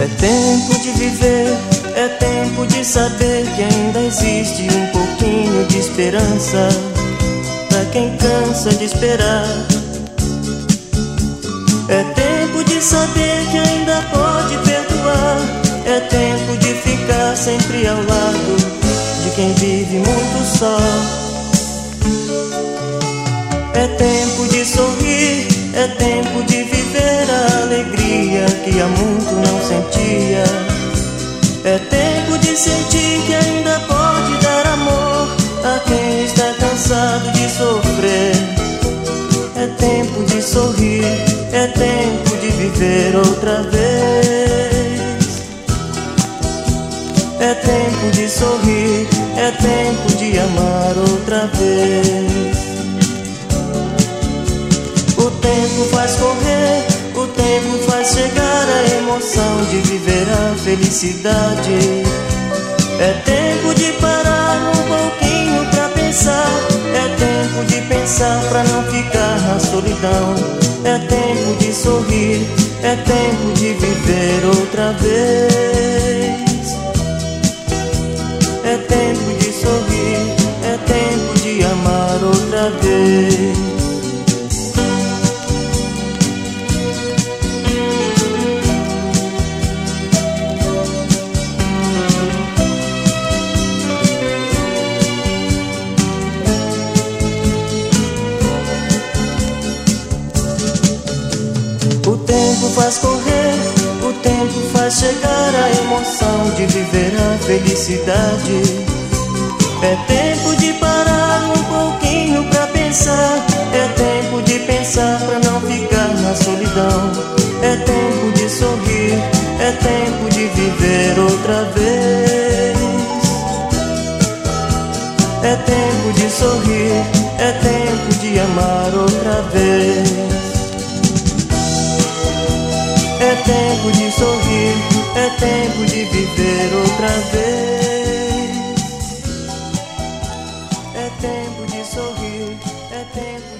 É tempo de viver, é tempo de saber que ainda existe um pouquinho de esperança para quem cansa de esperar. É tempo de saber que ainda pode perdoar. É tempo de ficar sempre ao lado de quem vive muito só. É tempo de sorrir, é tempo de viver a alegria que há muito sentia. É tempo de sentir que ainda pode dar amor a quem está cansado de sofrer. É tempo de sorrir, é tempo de viver outra vez. É tempo de sorrir, é tempo de amar outra vez. O tempo faz correr, o tempo faz chegar emoção de viver a felicidade. É tempo de parar um pouquinho pra pensar. É tempo de pensar pra não ficar na solidão. É tempo de sorrir, é tempo de viver outra vez. É tempo de sorrir, é tempo de amar outra vez. Faz correr, o tempo faz chegar a emoção de viver a felicidade. É tempo de parar um pouquinho pra pensar. É tempo de pensar pra não ficar na solidão. É tempo de sorrir, é tempo de viver outra vez. É tempo de sorrir, é tempo de amar outra vez. É tempo de sorrir, é tempo de viver outra vez. É tempo de sorrir, é tempo de